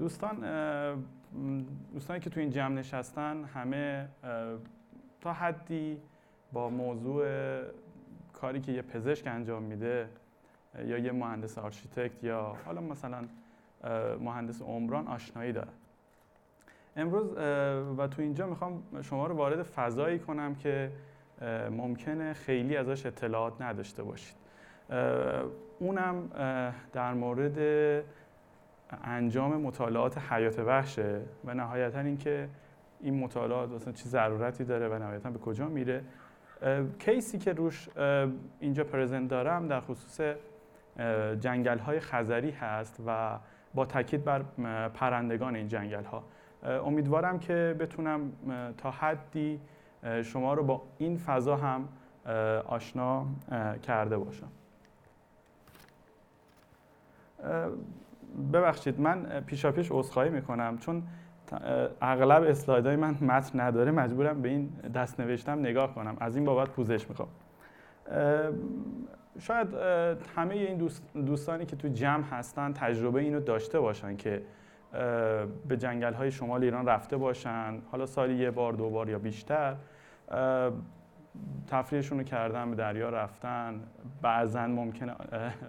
دوستان دوستانی که تو این جمع نشستن همه تا حدی با موضوع کاری که یه پزشک انجام میده یا یه مهندس آرشیتکت یا حالا مثلا مهندس عمران آشنایی دارن. امروز و تو اینجا می‌خوام شما رو وارد فضایی کنم که ممکنه خیلی ازش اطلاعات نداشته باشید. اونم در مورد انجام مطالعات حیات وحشه و نهایتا اینکه این مطالعات اصلا چه ضرورتی داره و نهایتا به کجا میره. کیسی که روش اینجا پرزنت دارم در خصوص جنگل های خزری هست و با تاکید بر پرندگان این جنگل ها امیدوارم که بتونم تا حدی شما رو با این فضا هم آشنا کرده باشم. ببخشید من پیشا پیش عذرخواهی می‌کنم. چون اغلب اسلایدهای من متن نداره مجبورم به این دست نوشتم نگاه کنم. از این بابت پوزش می‌خوام. شاید همه این دوستانی که تو جمع هستن تجربه اینو داشته باشن که به جنگل های شمال ایران رفته باشن. حالا سالی یه بار دو بار یا بیشتر. تفریحشون رو کردن به دریا رفتن. بعضا ممکنه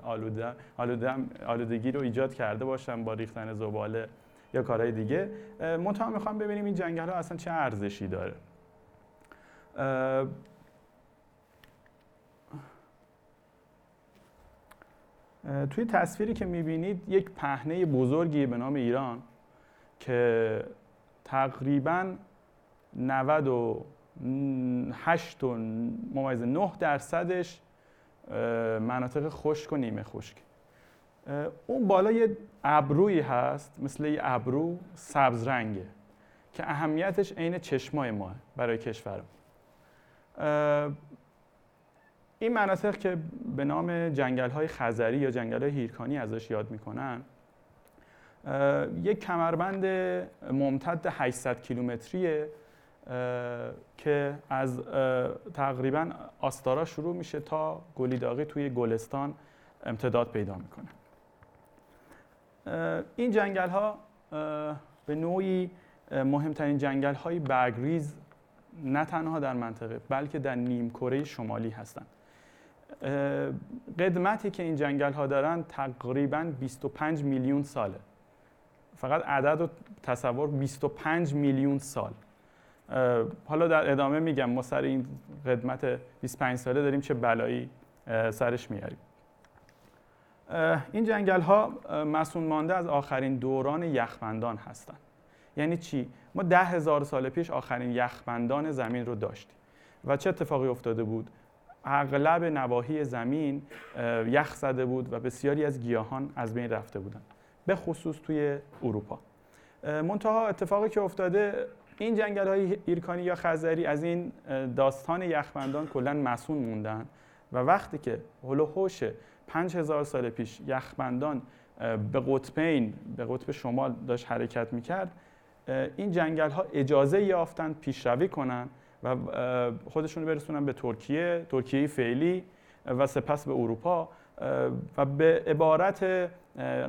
آلوده، آلوده، آلودگی رو ایجاد کرده باشن با ریختن زباله یا کارهای دیگه. منتها می‌خوام ببینیم این جنگل ها اصلا چه ارزشی داره. توی تصویری که می‌بینید یک پهنه بزرگی به نام ایران که تقریبا 98 و ممیز 9 درصدش مناطق خشک و نیمه خشک. اون بالا یه ابرویی هست مثل یه ابرو سبز رنگه که اهمیتش عین چشمای ماه برای کشورم. این مناطق که به نام جنگل های خزری یا جنگل های هیرکانی ازش یاد می‌کنن یک کمربند ممتد 800 کیلومتریه. که از تقریبا آستارا شروع میشه تا گلیداغی توی گلستان امتداد پیدا می‌کنه. این جنگل ها به نوعی مهمترین جنگل های برگریز نه تنها در منطقه بلکه در نیم کره شمالی هستند قدمتی که این جنگل ها دارن تقریبا 25 میلیون ساله. فقط عدد و تصور 25 میلیون سال. حالا در ادامه میگم ما سر این قدمت 25 ساله داریم چه بلایی سرش میاریم. این جنگل ها مسون مانده از آخرین دوران یخبندان هستند. یعنی چی؟ ما ده هزار سال پیش آخرین یخبندان زمین رو داشتیم و چه اتفاقی افتاده بود؟ اغلب نواحی زمین یخ زده بود و بسیاری از گیاهان از بین رفته بودند به خصوص توی اروپا. منتها اتفاقی که افتاده این جنگل های ایرکانی یا خزری از این داستان یخبندان کلا مسون موندن و وقتی که هلو هوش 5000 سال پیش یخبندان به قطبین به قطب شمال داشت حرکت می‌کرد این جنگل ها اجازه یافتن پیشروی کنن و خودشون برسونن به ترکیه ترکیه فعلی و سپس به اروپا و به عبارت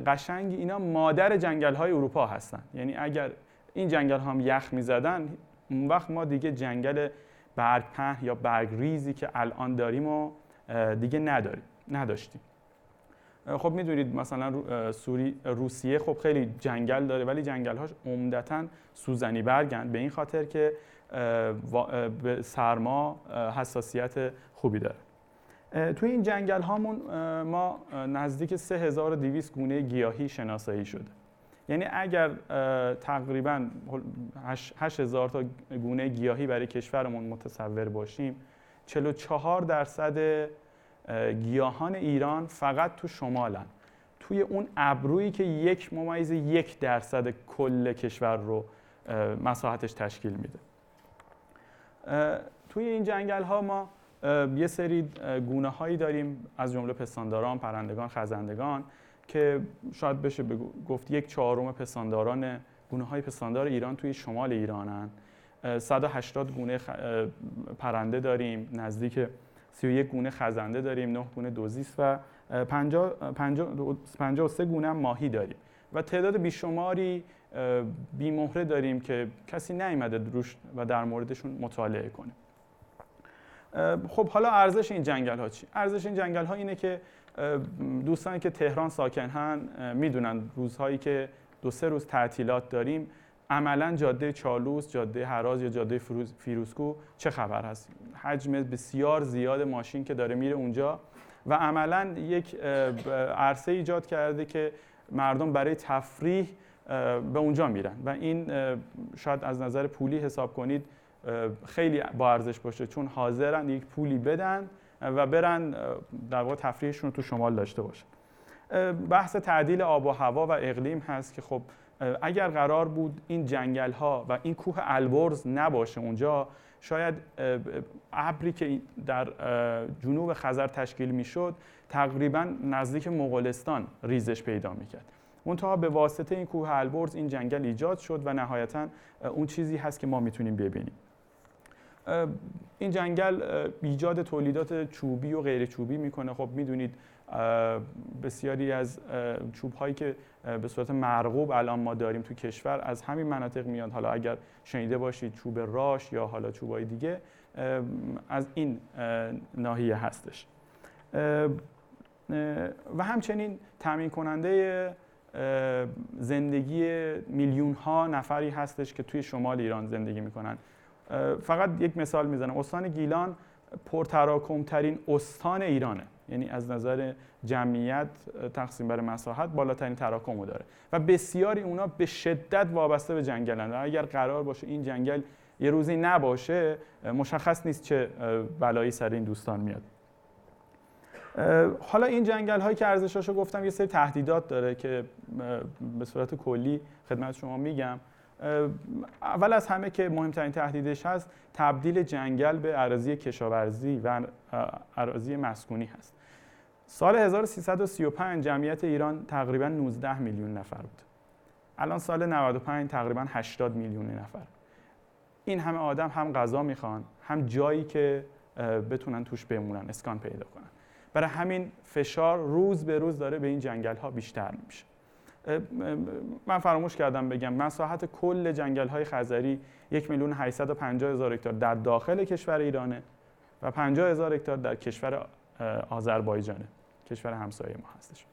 قشنگ اینا مادر جنگل های اروپا هستن. یعنی اگر این جنگل هم یخ می‌زدن. اون وقت ما دیگه جنگل برگ یا برگ ریزی که الان داریم و دیگه نداریم نداشتیم. خب می‌دونید مثلا سوری روسیه خب خیلی جنگل داره ولی جنگل هاش عمدتا سوزنی برگن. به این خاطر که به سرما حساسیت خوبی داره. توی این جنگل هامون ما نزدیک 3200 گونه گیاهی شناسایی شده. یعنی اگر تقریبا 8000 تا گونه گیاهی برای کشورمون متصور باشیم 44 درصد گیاهان ایران فقط تو شمالن. توی اون ابرویی که یک ممیز یک درصد کل کشور رو مساحتش تشکیل میده. توی این جنگل ها ما یه سری گونه هایی داریم از جمله پستانداران، پرندگان، خزندگان. که شاید بشه گفت یک چهارم پستانداران گونه های پستاندار ایران توی شمال ایرانن. 180 گونه پرنده داریم. نزدیک 31 گونه خزنده داریم 9 گونه دوزیست و 53 گونه ماهی داریم. و تعداد بیشماری بیمهره داریم که کسی نیامده روش و در موردشون مطالعه کنه. خب حالا ارزش این جنگل ها چی؟ ارزش این جنگل ها اینه که دوستانی که تهران ساکن هن می‌دونن روزهایی که دو سه روز تعطیلات داریم عملا جاده چالوس، جاده هراز یا جاده فیروسکو چه خبر هست؟ حجم بسیار زیاد ماشین که داره میره اونجا و عملا یک عرصه ایجاد کرده که مردم برای تفریح به اونجا میرن و این شاید از نظر پولی حساب کنید خیلی با ارزش باشه چون حاضرن یک پولی بدن و برن در واقع تفریحشون رو تو شمال داشته باشن. بحث تعدیل آب و هوا و اقلیم هست که خب اگر قرار بود این جنگل ها و این کوه البرز نباشه اونجا شاید ابری که در جنوب خزر تشکیل می‌شد تقریبا نزدیک مغولستان ریزش پیدا می‌کرد. منتها به واسطه این کوه البرز این جنگل ایجاد شد و نهایتا اون چیزی هست که ما می‌تونیم ببینیم. این جنگل ایجاد تولیدات چوبی و غیر چوبی می‌کنه. خب می‌دونید بسیاری از چوب هایی که به صورت مرغوب الان ما داریم تو کشور از همین مناطق میاد حالا اگر شنیده باشید چوب راش یا حالا چوب های دیگه از این ناحیه هستش. و همچنین تامین کننده زندگی میلیون ها نفری هستش که توی شمال ایران زندگی می‌کنن. فقط یک مثال می‌زنم. استان گیلان پرتراکمترین استان ایرانه. یعنی از نظر جمعیت تقسیم بر مساحت بالاترین تراکم رو داره. و بسیاری اونا به شدت وابسته به جنگلن اگر قرار باشه این جنگل یه روزی نباشه مشخص نیست چه بلایی سر این دوستان میاد. حالا این جنگل هایی که ارزشاشو گفتم یه سری تهدیدات داره که به صورت کلی خدمت شما میگم. اول از همه که مهمترین تهدیدش هست تبدیل جنگل به اراضی کشاورزی و اراضی مسکونی هست. سال 1335 جمعیت ایران تقریبا 19 میلیون نفر بود. الان سال 95 تقریبا 80 میلیون نفر. این همه آدم هم غذا می‌خوان هم جایی که بتونن توش بمونن اسکان پیدا کنن. برای همین فشار روز به روز داره به این جنگل ها بیشتر میشه. من فراموش کردم بگم. مساحت کل جنگل های خزری یک میلیون هزار هکتار در داخل کشور ایرانه و 50 هزار هکتار در کشور آذربایجانه. کشور همسایه ما هستش.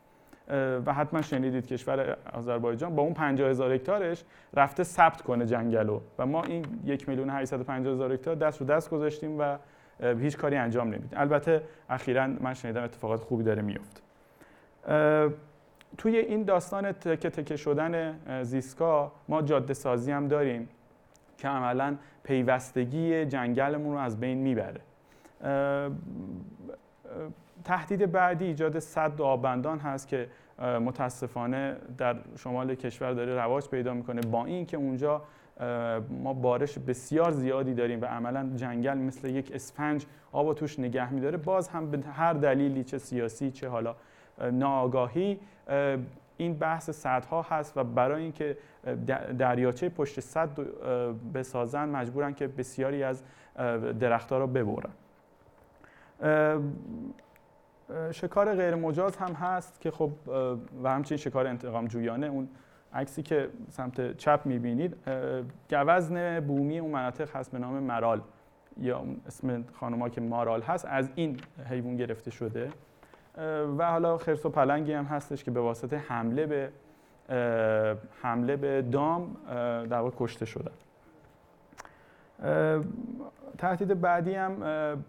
و حتما شنیدید کشور آذربایجان با اون 50 هزار هکتارش رفته ثبت کنه جنگلو و ما این یک میلیون هزار هکتار دست رو دست گذاشتیم و هیچ کاری انجام نمیدیم. البته اخیرا من شنیدم اتفاقات خوبی داره میفته توی این داستان تکه تکه شدن زیسکا ما جاده سازی هم داریم که عملا پیوستگی جنگلمون رو از بین می‌بره. تهدید بعدی ایجاد صد آبندان هست که متاسفانه در شمال کشور داره رواج پیدا می‌کنه. با این که اونجا ما بارش بسیار زیادی داریم و عملا جنگل مثل یک اسفنج آب توش نگه میداره باز هم به هر دلیلی چه سیاسی چه حالا ناآگاهی این بحث صدها هست و برای اینکه دریاچه پشت صد بسازن مجبورن که بسیاری از درختها رو ببرن. شکار غیر مجاز هم هست که خب و همچنین شکار انتقام جویانه اون عکسی که سمت چپ می‌بینید گوزن بومی اون مناطق هست به نام مرال یا اسم خانوما که مارال هست از این حیوان گرفته شده. و حالا خرس و پلنگی هم هستش که به واسطه حمله به حمله به دام در واقع کشته شدن تهدید بعدی هم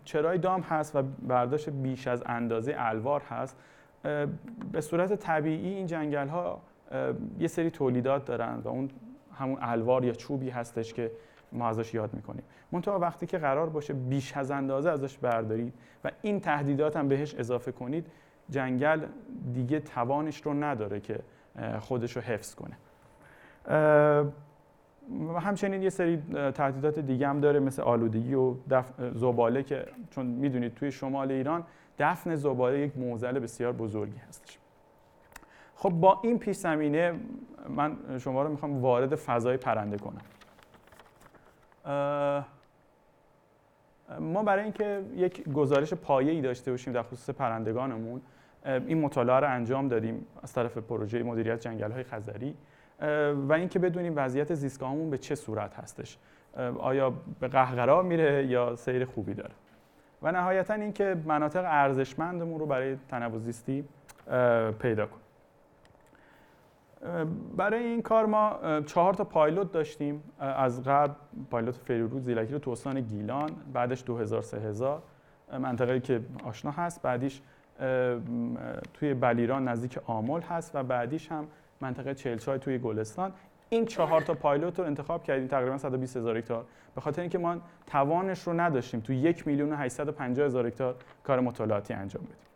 چرای دام هست و برداشت بیش از اندازه الوار هست. به صورت طبیعی این جنگل ها یه سری تولیدات دارن و اون همون الوار یا چوبی هستش که ما ازش یاد می‌کنیم. منتها وقتی که قرار باشه بیش از اندازه ازش بردارید و این تهدیدات هم بهش اضافه کنید جنگل دیگه توانش رو نداره که خودش رو حفظ کنه. و همچنین یه سری تهدیدات دیگه هم داره مثل آلودگی و زباله که چون می‌دونید توی شمال ایران دفن زباله یک موزل بسیار بزرگی هستش. خب با این پیش زمینه من شما رو می‌خوام وارد فضای پرنده کنم. ما برای اینکه یک گزارش پایه‌ای داشته باشیم در خصوص پرندگانمون این مطالعه رو انجام دادیم از طرف پروژه مدیریت جنگل های خزری و اینکه بدونیم وضعیت زیستگاهمون به چه صورت هستش. آیا به قهقرا میره یا سیر خوبی داره. و نهایتا اینکه مناطق ارزشمندمون رو برای تنوع زیستی پیدا کنیم. برای این کار ما چهار تا پایلوت داشتیم. از قبل پایلوت فریرود زیلکی رو تو استان گیلان بعدش 2000 3000 منطقه‌ای که آشنا هست. بعدیش توی بلیران نزدیک آمل هست و بعدیش هم منطقه چلچای توی گلستان. این چهار تا پایلوت رو انتخاب کردیم. تقریبا 120 هزار هکتار. به خاطر اینکه ما توانش رو نداشتیم تو یک میلیون و 850 هزار هکتار کار مطالعاتی انجام بدیم.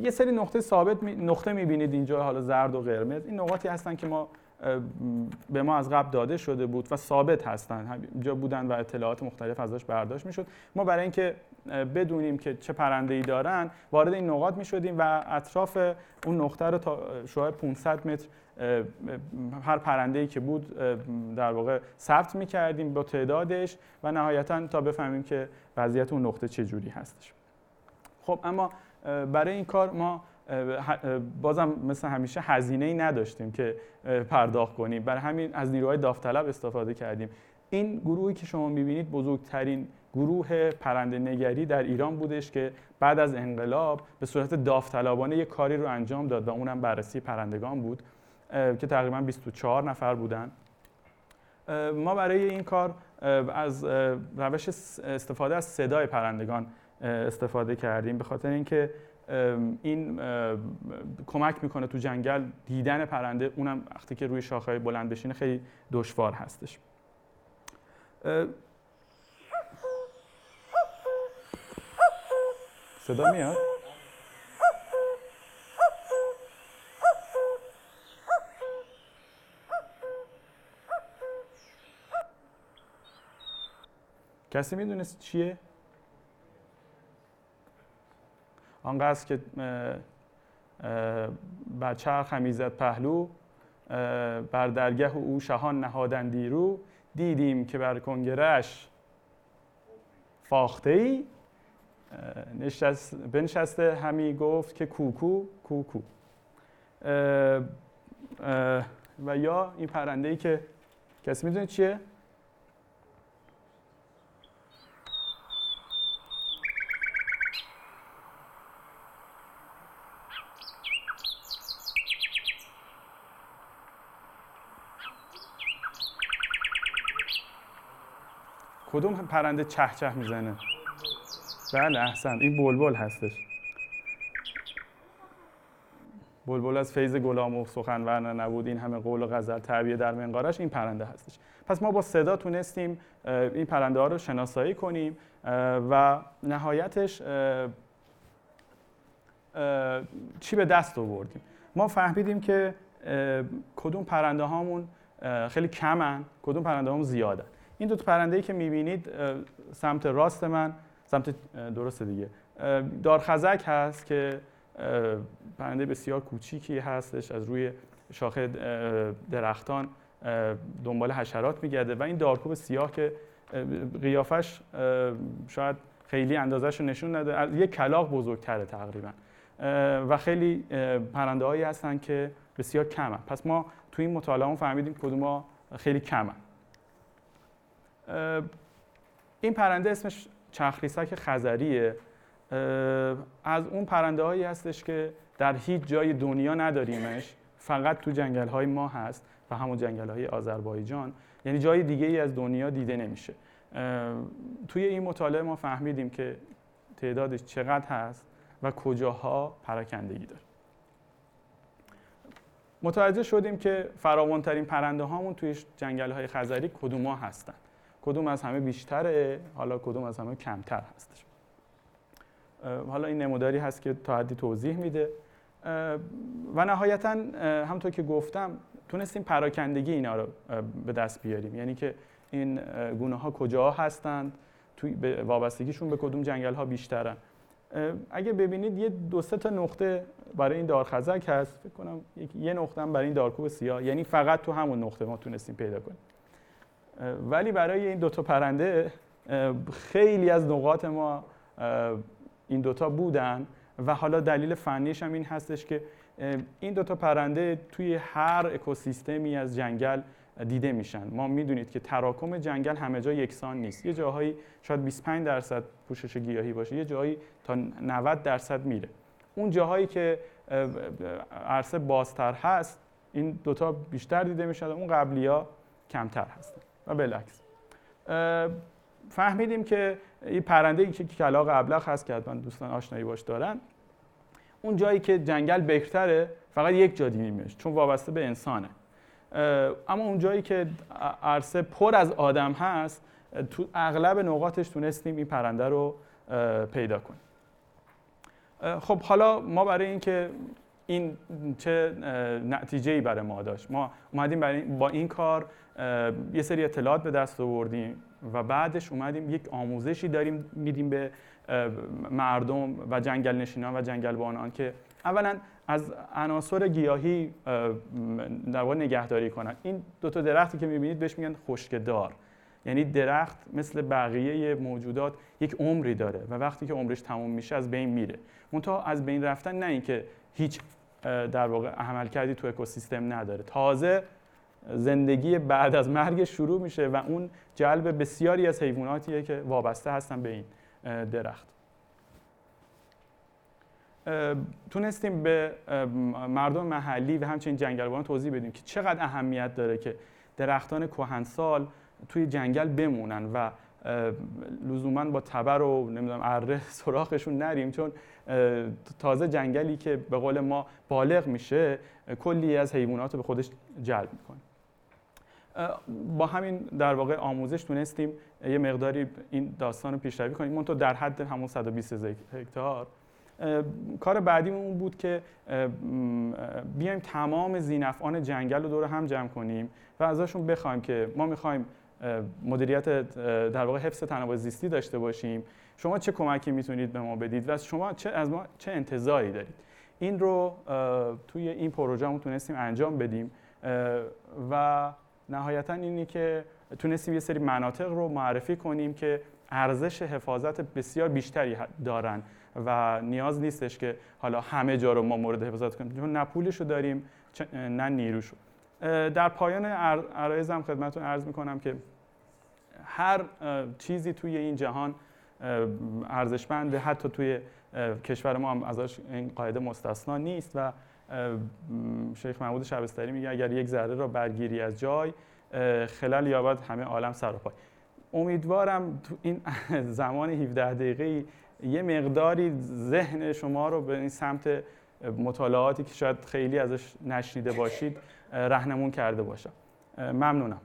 یه سری نقطه ثابت نقطه می‌بینید اینجا حالا زرد و قرمز. این نقاطی هستن که ما به ما از قبل داده شده بود و ثابت هستن. اینجا بودن و اطلاعات مختلف ازش برداشت می‌شد. ما برای اینکه بدونیم که چه پرنده ای دارن وارد این نقاط می‌شدیم و اطراف اون نقطه رو تا شاید 500 متر هر پرنده ای که بود در واقع ثبت می‌کردیم با تعدادش و نهایتا تا بفهمیم که وضعیت اون نقطه چه جوری هستش. خب اما برای این کار ما بازم مثل همیشه هزینه ای نداشتیم که پرداخت کنیم. برای همین از نیروهای داوطلب استفاده کردیم. این گروهی که شما می‌بینید بزرگترین گروه پرنده نگری در ایران بودش که بعد از انقلاب به صورت داوطلبانه یک کاری رو انجام داد و اونم بررسی پرندگان بود که تقریبا 24 نفر بودن. ما برای این کار از روش استفاده از صدای پرندگان استفاده کردیم به خاطر اینکه این کمک می‌کنه تو جنگل دیدن پرنده اونم وقتی که روی شاخه بلند بشینه خیلی دشوار هستش صدا میاد؟ کسی می‌دونست چیه؟ آنقدر که بر چرخ همیزد پهلو بر درگه او شهان نهادندی رو دیدیم که بر کنگرش فاخته ای نشست بنشسته همی گفت که کوکو کوکو و یا این پرنده ای که کسی می‌دونه چیه؟ کدوم پرنده چه چه می‌زنه؟ بله احسن. این بلبل هستش. بلبل از فیض گلام و سخنور نبود. این همه قول و غزل تعبیه در منقارش این پرنده هستش. پس ما با صدا تونستیم این پرنده ها رو شناسایی کنیم و نهایتش چی به دست آوردیم؟ ما فهمیدیم که کدوم پرنده هامون خیلی کمن کدوم پرنده هامون زیادن. این دو پرنده ای که می‌بینید سمت راست من سمت درست دیگه. دارخزک هست که پرنده بسیار کوچیکی هستش از روی شاخه درختان دنبال حشرات میگرده و این دارکوب سیاه که قیافش شاید خیلی اندازش رو نشون نده از یک کلاق بزرگتره تقریبا. و خیلی پرنده هایی هستن که بسیار کمن. پس ما توی این مطالعه فهمیدیم کدوم خیلی کمن. این پرنده اسمش چخریسک خزریه. از اون پرنده هایی هستش که در هیچ جای دنیا نداریمش. فقط تو جنگل های ما هست و همون جنگل های آذربایجان. یعنی جای دیگه ای از دنیا دیده نمیشه. توی این مطالعه ما فهمیدیم که تعدادش چقدر هست و کجاها پراکندگی داره. متوجه شدیم که فراوانترین پرنده هامون توی جنگل های خزری کدوم ها هستن. کدوم از همه بیشتره حالا کدوم از همه کمتر هستش. حالا این نموداری هست که تا حدی توضیح میده. و نهایتا همطور که گفتم تونستیم پراکندگی اینا رو به دست بیاریم. یعنی که این گونه ها کجا هستند توی وابستگیشون به کدوم جنگل ها بیشترن اگه ببینید یه دو سه تا نقطه برای این دارخزک هست. فکر کنم یه نقطه هم برای این دارکوب سیاه. یعنی فقط تو همون نقطه ما تونستیم پیدا کنیم. ولی برای این دوتا پرنده خیلی از نقاط ما این دوتا بودن و حالا دلیل فنیش هم این هستش که این دوتا پرنده توی هر اکوسیستمی از جنگل دیده میشن. ما می‌دونید که تراکم جنگل همه جا یکسان نیست. یه جاهایی شاید 25 درصد پوشش گیاهی باشه یه جاهایی تا 90 درصد میره. اون جاهایی که عرصه بازتر هست این دوتا بیشتر دیده میشن اون قبلی ها کمتر هستن. و بالعکس. فهمیدیم که این پرنده ای که کلاق ابلق هست که حتما دوستان آشنایی باش دارن. اون جایی که جنگل بهتره فقط یک جا دیدیمش چون وابسته به انسانه. اما اون جایی که عرصه پر از آدم هست تو اغلب نقاطش تونستیم این پرنده رو پیدا کنیم. خب حالا ما برای اینکه این چه نتیجه ای برای ما داشت. ما اومدیم با این کار یه سری اطلاعات به دست آوردیم و بعدش اومدیم یک آموزشی داریم میدیم به مردم و جنگل نشینان و جنگل بانان که اولا از عناصر گیاهی در واقع نگهداری کنن. این دو تا درختی که می‌بینید بهش میگن خشکدار یعنی درخت مثل بقیه موجودات یک عمری داره و وقتی که عمرش تموم میشه از بین میره. منتها از بین رفتن نه اینکه هیچ در واقع عمل کردی تو اکوسیستم نداره. تازه زندگی بعد از مرگ شروع میشه و اون جلب بسیاری از حیواناتیه که وابسته هستن به این درخت. تونستیم به مردم محلی و همچنین جنگلبانان توضیح بدیم که چقدر اهمیت داره که درختان کهنسال توی جنگل بمونن و لزوما با تبر و نمی‌دونم اره سراخشون نریم چون تازه جنگلی که به قول ما بالغ میشه کلی از حیوانات رو به خودش جلب می‌کنه. با همین در واقع آموزش تونستیم یه مقداری این داستان رو پیشروی کنیم. منتها در حد همون 120 هکتار کار بعدی اون بود که بیایم تمام زینفعان جنگل رو دور هم جمع کنیم و ازشون بخوایم که ما می‌خوایم مدیریت در واقع حفظ تنوع زیستی داشته باشیم. شما چه کمکی می‌تونید به ما بدید و شما چه از ما چه انتظاری دارید؟ این رو توی این پروژه تونستیم انجام بدیم. و نهایتا اینی که تونستیم یه سری مناطق رو معرفی کنیم که ارزش حفاظت بسیار بیشتری دارن. و نیاز نیستش که حالا همه جا رو ما مورد حفاظت کنیم. چون نه پولش رو داریم نه نیروش رو در پایان عرایزم خدمتتون عرض می‌کنم که هر چیزی توی این جهان ارزشمنده حتی توی کشور ما هم ازش این قاعده مستثنا نیست و شیخ محمود شبستری میگه اگر یک ذره را برگیری از جای خلال یابد همه عالم سر و پای امیدوارم تو این زمان 17 دقیقه یه مقداری ذهن شما رو به این سمت مطالعاتی که شاید خیلی ازش نشنیده باشید رهنمون کرده باشم ممنونم.